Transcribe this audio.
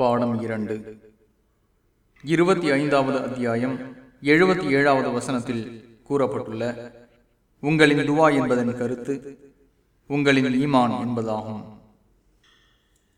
பாடம் இரண்டு. இருபத்தி ஐந்தாவது அத்தியாயம் எழுபத்தி ஏழாவது வசனத்தில் கூறப்பட்டுள்ள உங்களின் துவா என்பதன் கருத்து உங்களின் ஈமான் என்பதாகும்.